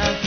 of